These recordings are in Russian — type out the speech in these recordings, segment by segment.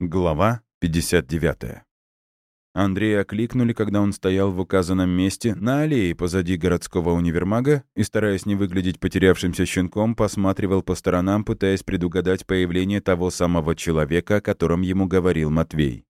Глава 59. Андрея окликнули, когда он стоял в указанном месте на аллее позади городского универмага и, стараясь не выглядеть потерявшимся щенком, посматривал по сторонам, пытаясь предугадать появление того самого человека, о котором ему говорил Матвей.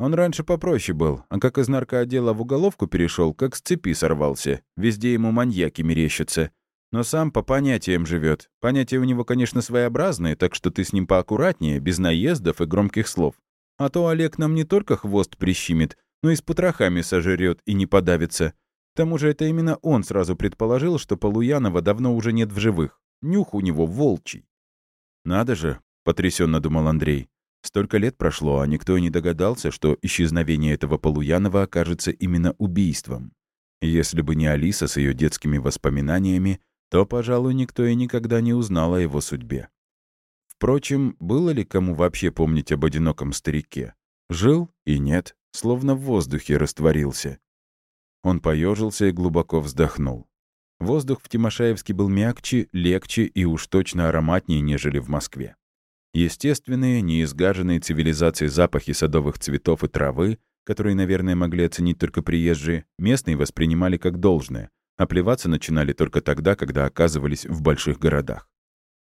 Он раньше попроще был, а как из наркоотдела в уголовку перешел, как с цепи сорвался. Везде ему маньяки мерещатся. Но сам по понятиям живет. Понятия у него, конечно, своеобразные, так что ты с ним поаккуратнее, без наездов и громких слов. А то Олег нам не только хвост прищимит, но и с потрохами сожрет и не подавится. К тому же это именно он сразу предположил, что Полуянова давно уже нет в живых. Нюх у него волчий. «Надо же», — потрясенно думал Андрей. Столько лет прошло, а никто и не догадался, что исчезновение этого Полуянова окажется именно убийством. Если бы не Алиса с ее детскими воспоминаниями, то, пожалуй, никто и никогда не узнал о его судьбе. Впрочем, было ли кому вообще помнить об одиноком старике? Жил и нет, словно в воздухе растворился. Он поежился и глубоко вздохнул. Воздух в Тимошаевске был мягче, легче и уж точно ароматнее, нежели в Москве. Естественные, неизгаженные цивилизацией запахи садовых цветов и травы, которые, наверное, могли оценить только приезжие, местные воспринимали как должное, а плеваться начинали только тогда, когда оказывались в больших городах.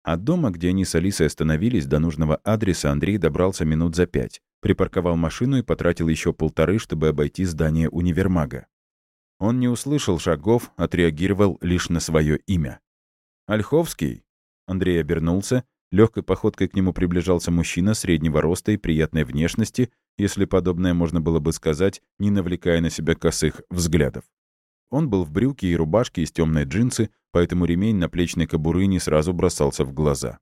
От дома, где они с Алисой остановились, до нужного адреса Андрей добрался минут за пять, припарковал машину и потратил еще полторы, чтобы обойти здание универмага. Он не услышал шагов, отреагировал лишь на свое имя. «Ольховский?» Андрей обернулся. Легкой походкой к нему приближался мужчина среднего роста и приятной внешности, если подобное можно было бы сказать, не навлекая на себя косых взглядов. Он был в брюке и рубашке из темной джинсы, поэтому ремень на плечной кобуры не сразу бросался в глаза.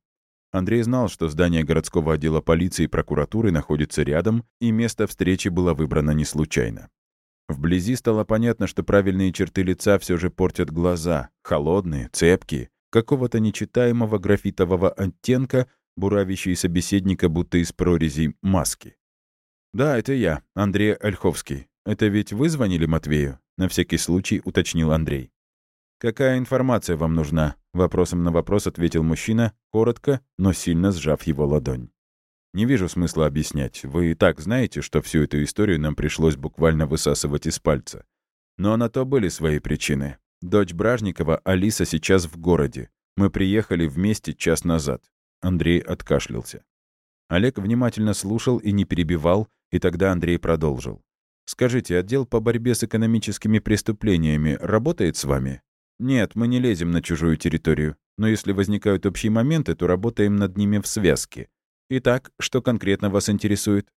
Андрей знал, что здание городского отдела полиции и прокуратуры находится рядом, и место встречи было выбрано не случайно. Вблизи стало понятно, что правильные черты лица все же портят глаза, холодные, цепкие, какого-то нечитаемого графитового оттенка, буравящие собеседника будто из прорезей маски. «Да, это я, Андрей Ольховский. Это ведь вы звонили Матвею?» На всякий случай уточнил Андрей. «Какая информация вам нужна?» Вопросом на вопрос ответил мужчина, коротко, но сильно сжав его ладонь. «Не вижу смысла объяснять. Вы и так знаете, что всю эту историю нам пришлось буквально высасывать из пальца. Но на то были свои причины. Дочь Бражникова, Алиса, сейчас в городе. Мы приехали вместе час назад». Андрей откашлялся. Олег внимательно слушал и не перебивал, и тогда Андрей продолжил. Скажите, отдел по борьбе с экономическими преступлениями работает с вами? Нет, мы не лезем на чужую территорию. Но если возникают общие моменты, то работаем над ними в связке. Итак, что конкретно вас интересует?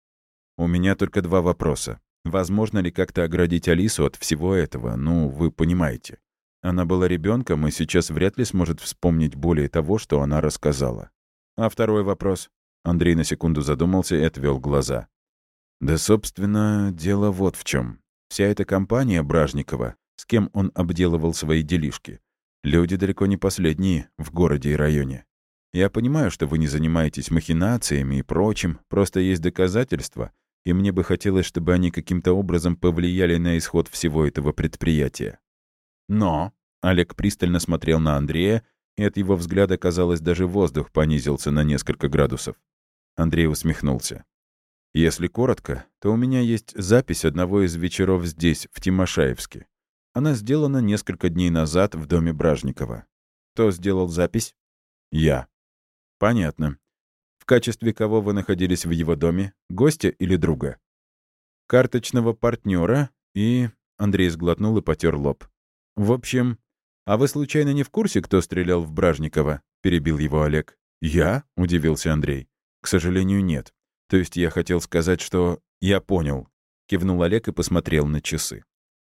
У меня только два вопроса. Возможно ли как-то оградить Алису от всего этого? Ну, вы понимаете. Она была ребенком и сейчас вряд ли сможет вспомнить более того, что она рассказала. А второй вопрос? Андрей на секунду задумался и отвел глаза. Да, собственно, дело вот в чем. Вся эта компания Бражникова, с кем он обделывал свои делишки, люди далеко не последние в городе и районе. Я понимаю, что вы не занимаетесь махинациями и прочим, просто есть доказательства, и мне бы хотелось, чтобы они каким-то образом повлияли на исход всего этого предприятия. Но Олег пристально смотрел на Андрея, и от его взгляда, казалось, даже воздух понизился на несколько градусов. Андрей усмехнулся. Если коротко, то у меня есть запись одного из вечеров здесь, в Тимошаевске. Она сделана несколько дней назад в доме Бражникова. Кто сделал запись? Я. Понятно. В качестве кого вы находились в его доме? Гостя или друга? Карточного партнера и... Андрей сглотнул и потер лоб. В общем... А вы случайно не в курсе, кто стрелял в Бражникова? Перебил его Олег. Я? Удивился Андрей. К сожалению, нет. То есть я хотел сказать, что... Я понял. Кивнул Олег и посмотрел на часы.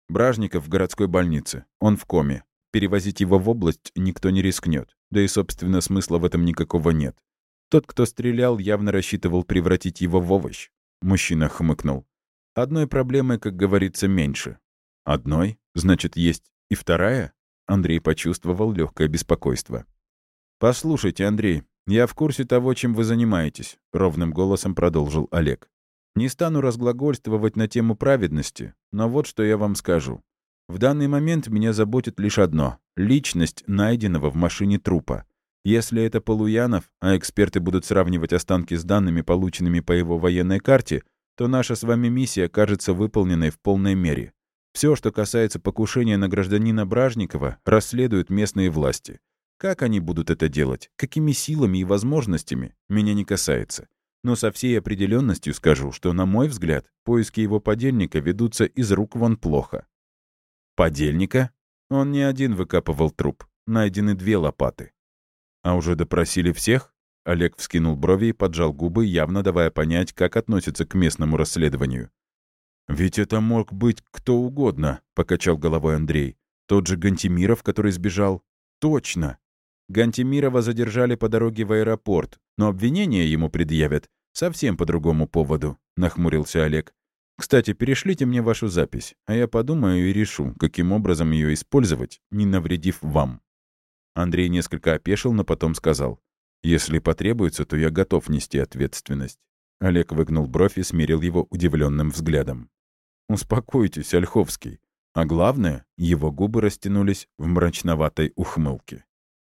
Бражников в городской больнице. Он в коме. Перевозить его в область никто не рискнет. Да и, собственно, смысла в этом никакого нет. Тот, кто стрелял, явно рассчитывал превратить его в овощ. Мужчина хмыкнул. Одной проблемы, как говорится, меньше. Одной? Значит, есть и вторая? Андрей почувствовал легкое беспокойство. «Послушайте, Андрей, «Я в курсе того, чем вы занимаетесь», — ровным голосом продолжил Олег. «Не стану разглагольствовать на тему праведности, но вот что я вам скажу. В данный момент меня заботит лишь одно — личность найденного в машине трупа. Если это Полуянов, а эксперты будут сравнивать останки с данными, полученными по его военной карте, то наша с вами миссия кажется выполненной в полной мере. Все, что касается покушения на гражданина Бражникова, расследуют местные власти. Как они будут это делать, какими силами и возможностями, меня не касается. Но со всей определенностью скажу, что, на мой взгляд, поиски его подельника ведутся из рук вон плохо. Подельника? Он не один выкапывал труп. Найдены две лопаты. «А уже допросили всех?» Олег вскинул брови и поджал губы, явно давая понять, как относится к местному расследованию. «Ведь это мог быть кто угодно», — покачал головой Андрей. «Тот же Гантимиров, который сбежал?» «Точно!» Гантимирова задержали по дороге в аэропорт, но обвинение ему предъявят совсем по другому поводу», — нахмурился Олег. «Кстати, перешлите мне вашу запись, а я подумаю и решу, каким образом ее использовать, не навредив вам». Андрей несколько опешил, но потом сказал. «Если потребуется, то я готов нести ответственность». Олег выгнул бровь и смирил его удивленным взглядом. «Успокойтесь, Ольховский. А главное, его губы растянулись в мрачноватой ухмылке.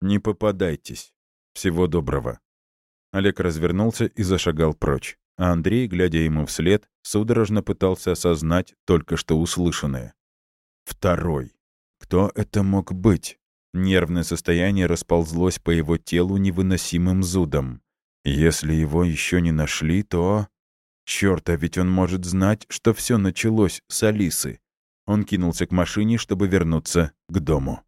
Не попадайтесь. Всего доброго». Олег развернулся и зашагал прочь, а Андрей, глядя ему вслед, судорожно пытался осознать только что услышанное. Второй. Кто это мог быть? Нервное состояние расползлось по его телу невыносимым зудом. Если его еще не нашли, то... Чёрт, а ведь он может знать, что все началось с Алисы. Он кинулся к машине, чтобы вернуться к дому.